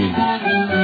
වෙන්නේ.